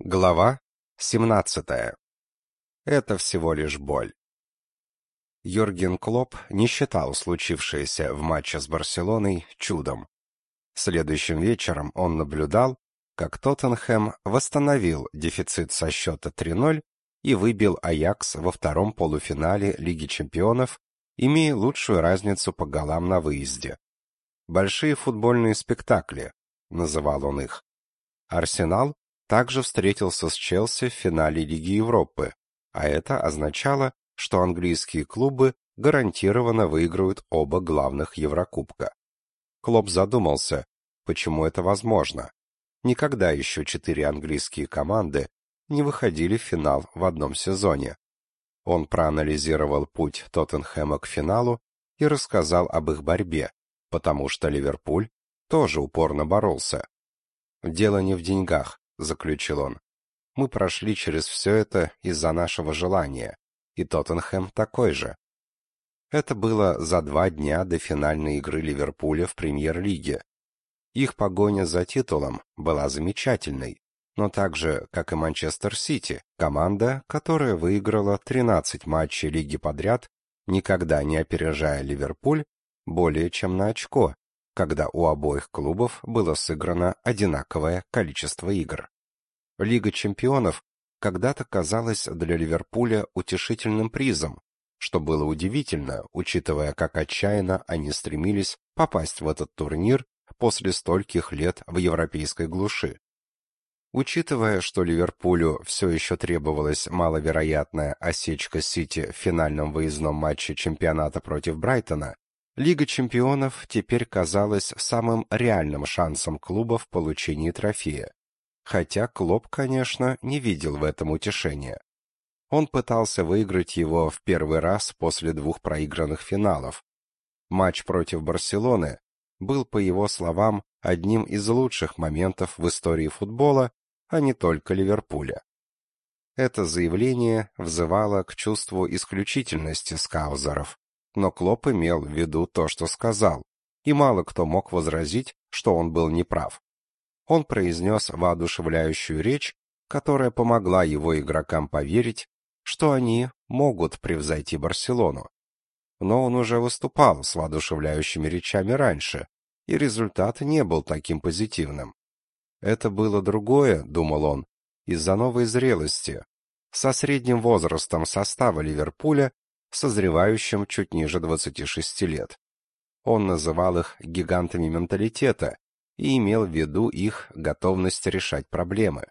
Глава 17. Это всего лишь боль. Йорген Клоп не считал случившееся в матче с Барселоной чудом. Следующим вечером он наблюдал, как Тоттенхэм восстановил дефицит со счета 3:0 и выбил Аякс во втором полуфинале Лиги чемпионов, имея лучшую разницу по голам на выезде. Большие футбольные спектакли, называл он их. Арсенал также встретился с Челси в финале Лиги Европы, а это означало, что английские клубы гарантированно выиграют оба главных Еврокубка. Клоп задумался, почему это возможно. Никогда еще четыре английские команды не выходили в финал в одном сезоне. Он проанализировал путь Тоттенхэма к финалу и рассказал об их борьбе, потому что Ливерпуль тоже упорно боролся. Дело не в деньгах, заключил он. Мы прошли через все это из-за нашего желания, и Тоттенхэм такой же. Это было за два дня до финальной игры Ливерпуля в Премьер-лиге. Их погоня за титулом была замечательной, но так же, как и Манчестер Сити, команда, которая выиграла 13 матчей лиги подряд, никогда не опережая Ливерпуль более чем на очко, когда у обоих клубов было сыграно одинаковое количество игр. Лига чемпионов когда-то казалась для Ливерпуля утешительным призом, что было удивительно, учитывая, как отчаянно они стремились попасть в этот турнир после стольких лет в европейской глуши. Учитывая, что Ливерпулю все еще требовалась маловероятная осечка Сити в финальном выездном матче чемпионата против Брайтона, Лига чемпионов теперь казалась самым реальным шансом клуба в получении трофея. Хотя Клоп, конечно, не видел в этом утешения. Он пытался выиграть его в первый раз после двух проигранных финалов. Матч против Барселоны был, по его словам, одним из лучших моментов в истории футбола, а не только Ливерпуля. Это заявление взывало к чувству исключительности скаузеров, но Клоп имел в виду то, что сказал, и мало кто мог возразить, что он был неправ. Он произнес воодушевляющую речь, которая помогла его игрокам поверить, что они могут превзойти Барселону. Но он уже выступал с воодушевляющими речами раньше, и результат не был таким позитивным. Это было другое, думал он, из-за новой зрелости. Со средним возрастом состава Ливерпуля созревающим чуть ниже 26 лет. Он называл их гигантами менталитета и имел в виду их готовность решать проблемы.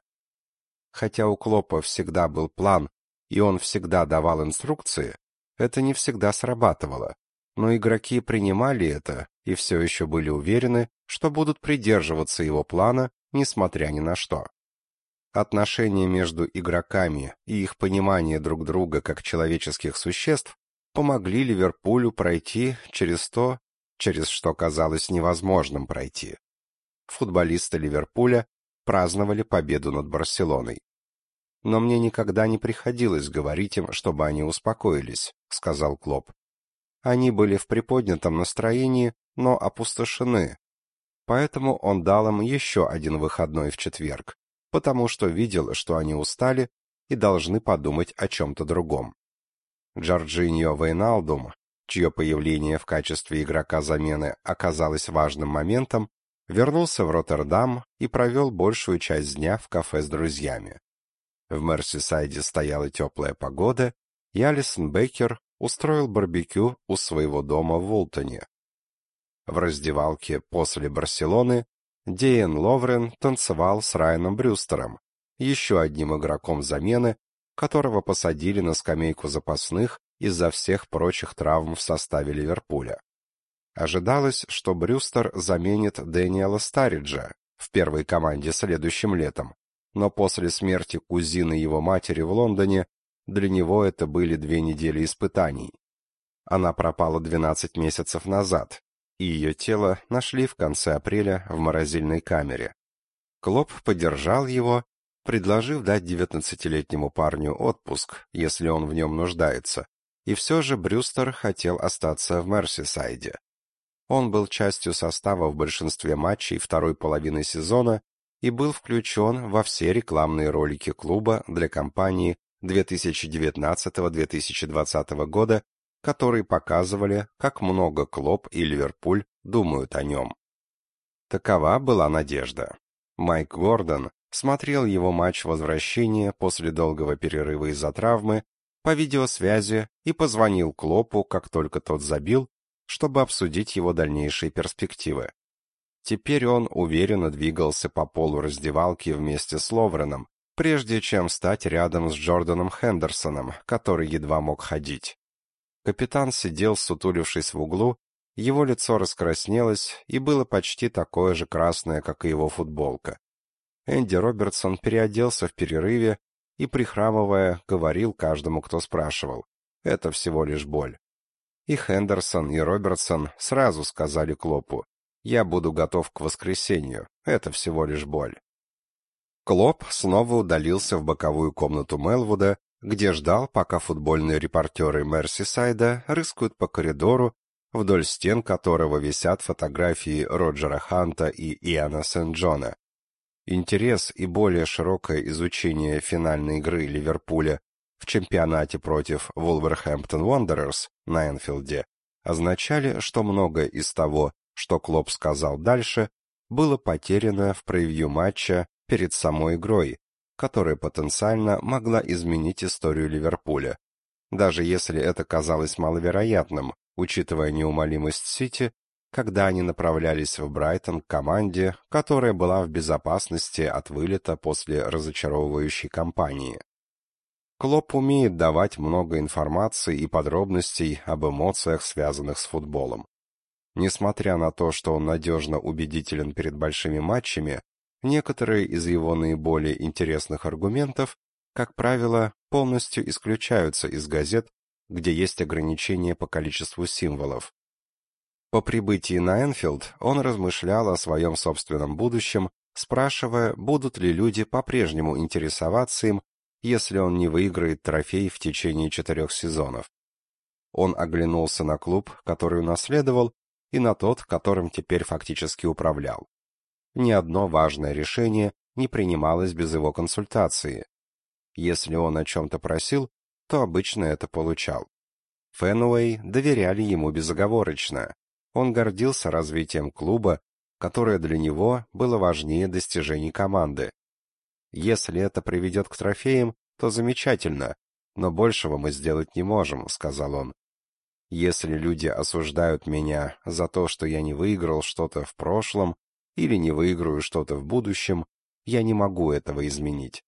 Хотя у Клопа всегда был план, и он всегда давал инструкции, это не всегда срабатывало, но игроки принимали это и все еще были уверены, что будут придерживаться его плана, несмотря ни на что. Отношения между игроками и их понимание друг друга как человеческих существ помогли Ливерпулю пройти через то, через что казалось невозможным пройти. Футболисты Ливерпуля праздновали победу над Барселоной. Но мне никогда не приходилось говорить им, чтобы они успокоились, сказал Клоп. Они были в приподнятом настроении, но опустошены. Поэтому он дал им еще один выходной в четверг, потому что видел, что они устали и должны подумать о чем-то другом. Джорджиньо Вейналдум, чье появление в качестве игрока замены оказалось важным моментом, вернулся в Роттердам и провел большую часть дня в кафе с друзьями. В Мерсисайде стояла теплая погода, и Алисон Бейкер устроил барбекю у своего дома в Волтоне. В раздевалке после Барселоны Диэн Ловрен танцевал с Райаном Брюстером, еще одним игроком замены, которого посадили на скамейку запасных из-за всех прочих травм в составе Ливерпуля. Ожидалось, что Брюстер заменит Дэниела Стариджа в первой команде следующим летом, но после смерти кузины его матери в Лондоне для него это были две недели испытаний. Она пропала 12 месяцев назад, и ее тело нашли в конце апреля в морозильной камере. Клоп поддержал его, предложив дать девятнадцатилетнему парню отпуск, если он в нем нуждается, и все же Брюстер хотел остаться в Мерсисайде. Он был частью состава в большинстве матчей второй половины сезона и был включен во все рекламные ролики клуба для кампании 2019-2020 года, которые показывали, как много Клоп и Ливерпуль думают о нем. Такова была надежда. Майк Гордон смотрел его матч возвращения после долгого перерыва из-за травмы по видеосвязи и позвонил Клопу, как только тот забил, чтобы обсудить его дальнейшие перспективы. Теперь он уверенно двигался по полу раздевалки вместе с Ловреном, прежде чем стать рядом с Джорданом Хендерсоном, который едва мог ходить. Капитан сидел, сутулившись в углу, его лицо раскраснелось и было почти такое же красное, как и его футболка. Энди Робертсон переоделся в перерыве и, прихрамывая, говорил каждому, кто спрашивал. Это всего лишь боль. И Хендерсон, и Робертсон сразу сказали Клопу, «Я буду готов к воскресенью, это всего лишь боль». Клоп снова удалился в боковую комнату Мелвуда, где ждал, пока футбольные репортеры Мерсисайда рыскают по коридору, вдоль стен которого висят фотографии Роджера Ханта и Иоанна Сент-Джона. Интерес и более широкое изучение финальной игры Ливерпуля в чемпионате против Wolverhampton Wanderers на Энфилде означали, что многое из того, что Клоп сказал дальше, было потеряно в превью матча перед самой игрой, которая потенциально могла изменить историю Ливерпуля. Даже если это казалось маловероятным, учитывая неумолимость Сити, когда они направлялись в Брайтон к команде, которая была в безопасности от вылета после разочаровывающей кампании. Клоп умеет давать много информации и подробностей об эмоциях, связанных с футболом. Несмотря на то, что он надежно убедителен перед большими матчами, некоторые из его наиболее интересных аргументов, как правило, полностью исключаются из газет, где есть ограничения по количеству символов. По прибытии на Энфилд он размышлял о своем собственном будущем, спрашивая, будут ли люди по-прежнему интересоваться им, если он не выиграет трофей в течение четырех сезонов. Он оглянулся на клуб, который унаследовал, и на тот, которым теперь фактически управлял. Ни одно важное решение не принималось без его консультации. Если он о чем-то просил, то обычно это получал. Фенуэй доверяли ему безоговорочно. Он гордился развитием клуба, которое для него было важнее достижений команды. Если это приведет к трофеям, то замечательно, но большего мы сделать не можем, сказал он. Если люди осуждают меня за то, что я не выиграл что-то в прошлом или не выиграю что-то в будущем, я не могу этого изменить.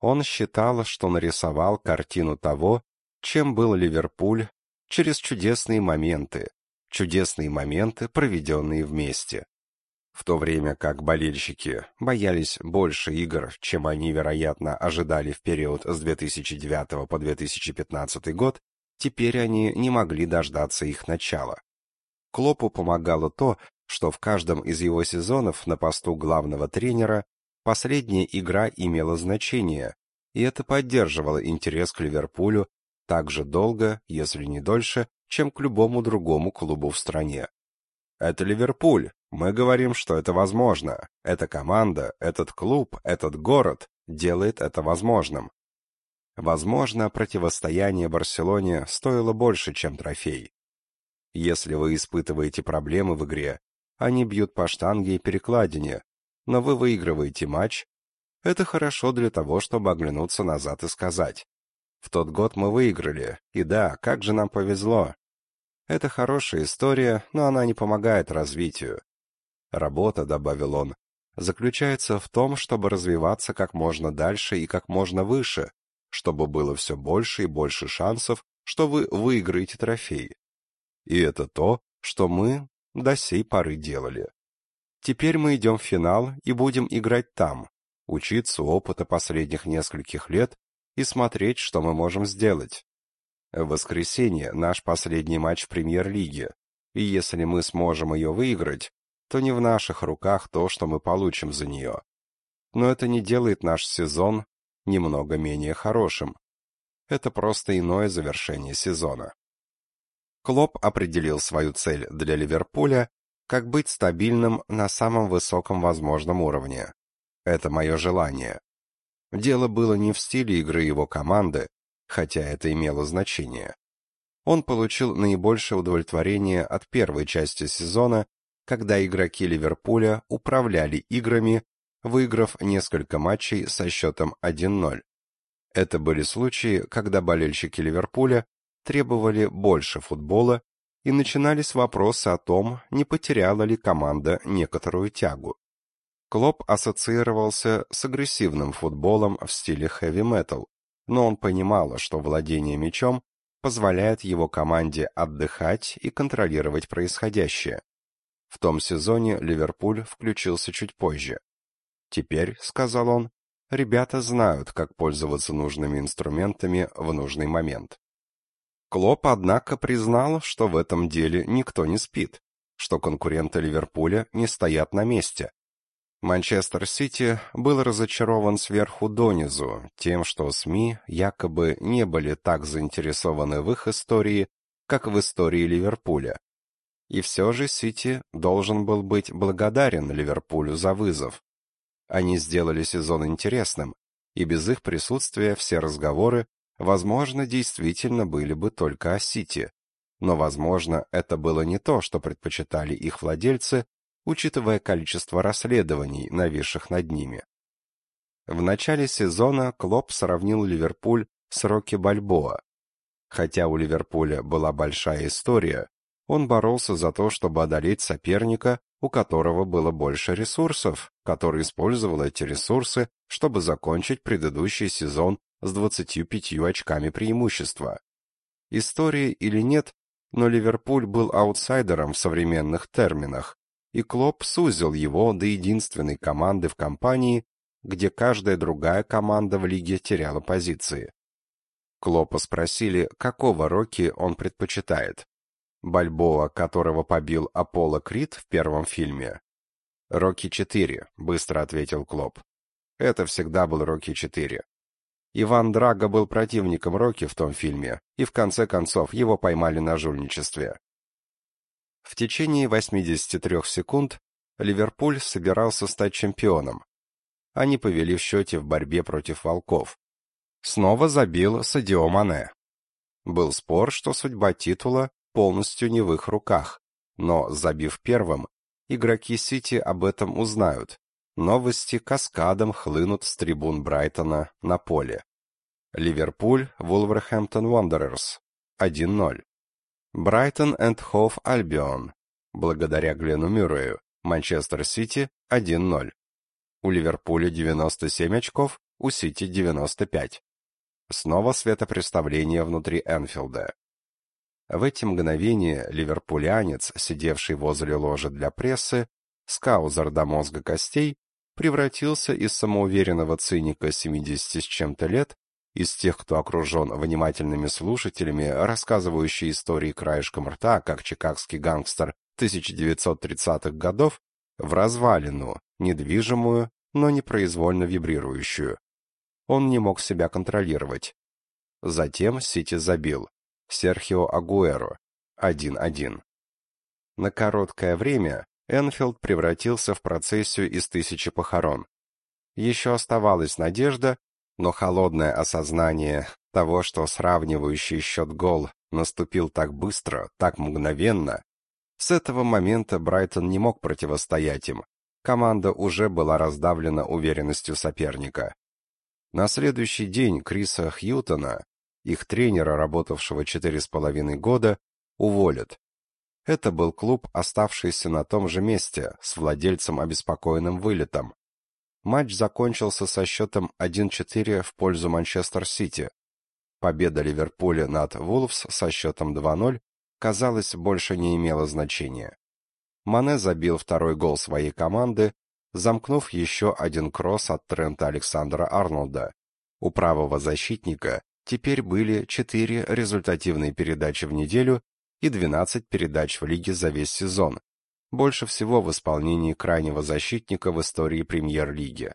Он считал, что нарисовал картину того, чем был Ливерпуль через чудесные моменты, чудесные моменты, проведенные вместе. В то время как болельщики боялись больше игр, чем они, вероятно, ожидали в период с 2009 по 2015 год, теперь они не могли дождаться их начала. Клопу помогало то, что в каждом из его сезонов на посту главного тренера последняя игра имела значение, и это поддерживало интерес к Ливерпулю так же долго, если не дольше, чем к любому другому клубу в стране. Это Ливерпуль. Мы говорим, что это возможно. Эта команда, этот клуб, этот город делает это возможным. Возможно, противостояние Барселоне стоило больше, чем трофей. Если вы испытываете проблемы в игре, они бьют по штанге и перекладине, но вы выигрываете матч, это хорошо для того, чтобы оглянуться назад и сказать. В тот год мы выиграли, и да, как же нам повезло. Это хорошая история, но она не помогает развитию. Работа, добавил он, заключается в том, чтобы развиваться как можно дальше и как можно выше, чтобы было все больше и больше шансов, что вы выиграете трофей. И это то, что мы до сей поры делали. Теперь мы идем в финал и будем играть там, учиться опыта последних нескольких лет и смотреть, что мы можем сделать. В воскресенье наш последний матч в Премьер-лиге, и если мы сможем ее выиграть, то не в наших руках то, что мы получим за нее. Но это не делает наш сезон немного менее хорошим. Это просто иное завершение сезона. Клоп определил свою цель для Ливерпуля как быть стабильным на самом высоком возможном уровне. Это мое желание. Дело было не в стиле игры его команды, хотя это имело значение. Он получил наибольшее удовлетворение от первой части сезона, когда игроки Ливерпуля управляли играми, выиграв несколько матчей со счетом 1-0. Это были случаи, когда болельщики Ливерпуля требовали больше футбола и начинались вопросы о том, не потеряла ли команда некоторую тягу. Клоп ассоциировался с агрессивным футболом в стиле хэви-метал, но он понимал, что владение мячом позволяет его команде отдыхать и контролировать происходящее. В том сезоне Ливерпуль включился чуть позже. «Теперь», — сказал он, — «ребята знают, как пользоваться нужными инструментами в нужный момент». Клоп, однако, признал, что в этом деле никто не спит, что конкуренты Ливерпуля не стоят на месте. Манчестер Сити был разочарован сверху донизу тем, что СМИ якобы не были так заинтересованы в их истории, как в истории Ливерпуля. И все же Сити должен был быть благодарен Ливерпулю за вызов. Они сделали сезон интересным, и без их присутствия все разговоры возможно, действительно были бы только о Сити. Но, возможно, это было не то, что предпочитали их владельцы, учитывая количество расследований, нависших над ними. В начале сезона Клоп сравнил Ливерпуль с Рокки Бальбоа. Хотя у Ливерпуля была большая история, он боролся за то, чтобы одолеть соперника, у которого было больше ресурсов, который использовал эти ресурсы, чтобы закончить предыдущий сезон с 25 очками преимущества. История или нет, но Ливерпуль был аутсайдером в современных терминах, и Клоп сузил его до единственной команды в компании, где каждая другая команда в лиге теряла позиции. Клопа спросили, какого Рокки он предпочитает. Бальбоа, которого побил Аполло Крид в первом фильме. «Рокки 4», — быстро ответил Клоп. Это всегда был Рокки 4. Иван Драго был противником Рокки в том фильме, и в конце концов его поймали на жульничестве. В течение 83 секунд Ливерпуль собирался стать чемпионом. Они повели в счете в борьбе против волков. Снова забил Садио Мане. Был спор, что судьба титула полностью не в их руках, но, забив первым, игроки Сити об этом узнают, Новости каскадом хлынут с трибун Брайтона на поле. Ливерпуль, Вулверхэмптон Wanderers 1-0. Брайтон энд Хоув Альбион. Благодаря Глену Мюррею. Манчестер Сити 1-0. У Ливерпуля 97 очков, у Сити 95. Снова светопреставление внутри Энфилда. В эти мгновения ливерпулянец, сидевший возле ложи для прессы, скаузер до мозга костей, превратился из самоуверенного циника 70 с чем-то лет, из тех, кто окружен внимательными слушателями, рассказывающие истории краешком рта, как чикагский гангстер 1930-х годов, в развалину, недвижимую, но непроизвольно вибрирующую. Он не мог себя контролировать. Затем Сити забил. Серхио Агуэро. 1-1. На короткое время Энфилд превратился в процессию из тысячи похорон. Еще оставалась надежда, но холодное осознание того, что сравнивающий счет гол наступил так быстро, так мгновенно, с этого момента Брайтон не мог противостоять им. Команда уже была раздавлена уверенностью соперника. На следующий день Криса Хьютона, их тренера, работавшего четыре с половиной года, уволят. Это был клуб, оставшийся на том же месте, с владельцем обеспокоенным вылетом. Матч закончился со счетом 1-4 в пользу Манчестер-Сити. Победа Ливерпуля над Вулфс со счетом 2-0, казалось, больше не имела значения. Мане забил второй гол своей команды, замкнув еще один кросс от Трента Александра Арнольда. У правого защитника теперь были четыре результативные передачи в неделю и 12 передач в лиге за весь сезон, больше всего в исполнении крайнего защитника в истории премьер-лиги.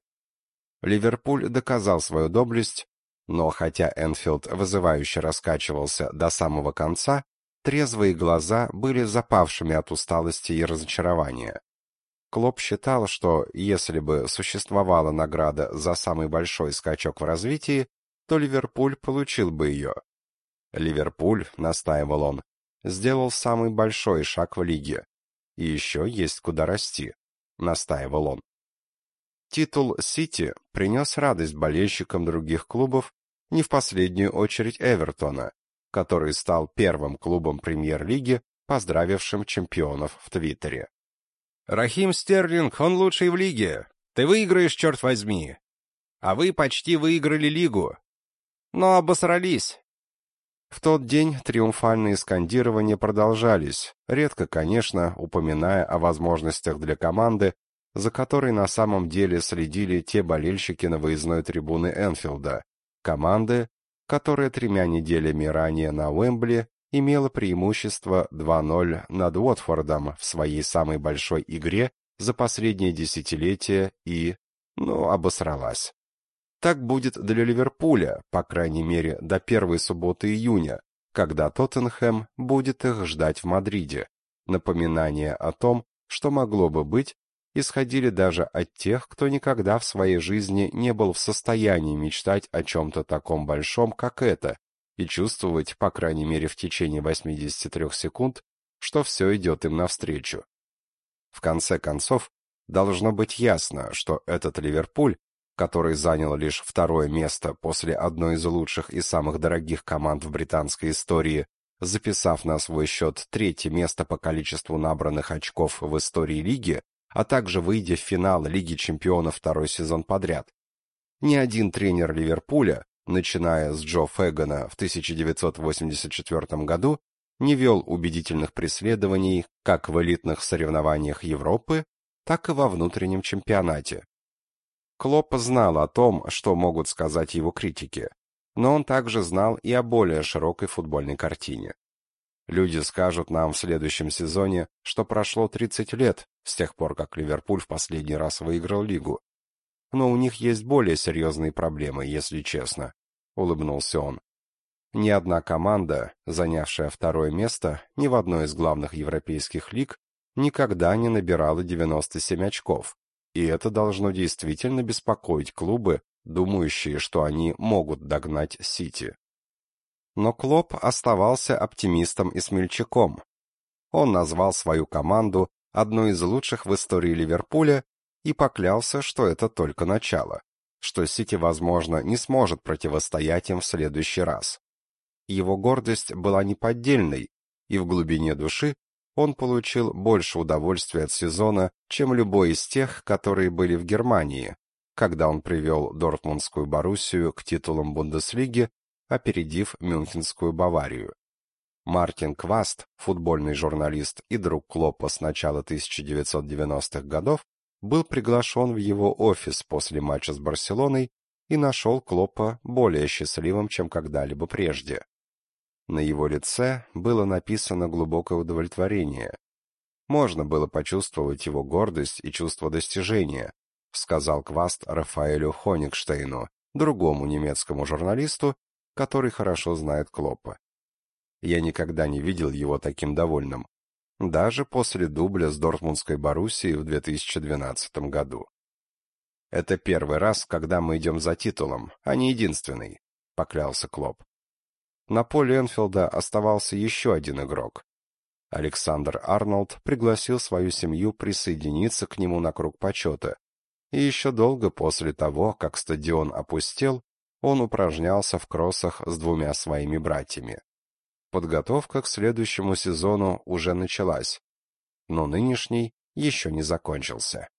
Ливерпуль доказал свою доблесть, но хотя Энфилд вызывающе раскачивался до самого конца, трезвые глаза были запавшими от усталости и разочарования. Клоп считал, что если бы существовала награда за самый большой скачок в развитии, то Ливерпуль получил бы ее. Ливерпуль, настаивал он, сделал самый большой шаг в лиге. И еще есть куда расти, настаивал он. Титул «Сити» принес радость болельщикам других клубов, не в последнюю очередь Эвертона, который стал первым клубом премьер-лиги, поздравившим чемпионов в Твиттере. «Рахим Стерлинг, он лучший в лиге! Ты выиграешь, черт возьми! А вы почти выиграли лигу! Но обосрались!» В тот день триумфальные скандирования продолжались, редко, конечно, упоминая о возможностях для команды, за которой на самом деле следили те болельщики на выездной трибуны Энфилда, команды, которая тремя неделями ранее на Уэмбли имела преимущество 2-0 над Уотфордом в своей самой большой игре за последнее десятилетие и, ну, обосралась. Так будет для Ливерпуля, по крайней мере, до первой субботы июня, когда Тоттенхэм будет их ждать в Мадриде. Напоминание о том, что могло бы быть, исходили даже от тех, кто никогда в своей жизни не был в состоянии мечтать о чем-то таком большом, как это, и чувствовать, по крайней мере в течение 83 секунд, что все идет им навстречу. В конце концов, должно быть ясно, что этот Ливерпуль который занял лишь второе место после одной из лучших и самых дорогих команд в британской истории, записав на свой счет третье место по количеству набранных очков в истории лиги, а также выйдя в финал Лиги чемпионов второй сезон подряд. Ни один тренер Ливерпуля, начиная с Джо Фэгана в 1984 году, не вел убедительных преследований как в элитных соревнованиях Европы, так и во внутреннем чемпионате. Клоп знал о том, что могут сказать его критики, но он также знал и о более широкой футбольной картине. Люди скажут нам в следующем сезоне, что прошло 30 лет с тех пор, как Ливерпуль в последний раз выиграл лигу. Но у них есть более серьезные проблемы, если честно, улыбнулся он. Ни одна команда, занявшая второе место ни в одной из главных европейских лиг, никогда не набирала 97 очков, и это должно действительно беспокоить клубы, думающие, что они могут догнать Сити. Но Клоп оставался оптимистом и смельчаком. Он назвал свою команду одной из лучших в истории Ливерпуля и поклялся, что это только начало, что Сити, возможно, не сможет противостоять им в следующий раз. Его гордость была неподдельной, и в глубине души он получил больше удовольствия от сезона, чем любой из тех, которые были в Германии, когда он привел Дортмундскую Боруссию к титулам Бундеслиги, опередив Мюнхенскую Баварию. Мартин Кваст, футбольный журналист и друг Клопа с начала 1990-х годов, был приглашен в его офис после матча с Барселоной и нашел Клопа более счастливым, чем когда-либо прежде. На его лице было написано глубокое удовлетворение. Можно было почувствовать его гордость и чувство достижения, сказал Кваст Рафаэлю Хоникштейну, другому немецкому журналисту, который хорошо знает Клопа. Я никогда не видел его таким довольным, даже после дубля с Дортмундской Боруссией в 2012 году. Это первый раз, когда мы идем за титулом, а не единственный, поклялся Клоп. На поле Энфилда оставался еще один игрок. Александр Арнольд пригласил свою семью присоединиться к нему на круг почета, и еще долго после того, как стадион опустел, он упражнялся в кроссах с двумя своими братьями. Подготовка к следующему сезону уже началась, но нынешний еще не закончился.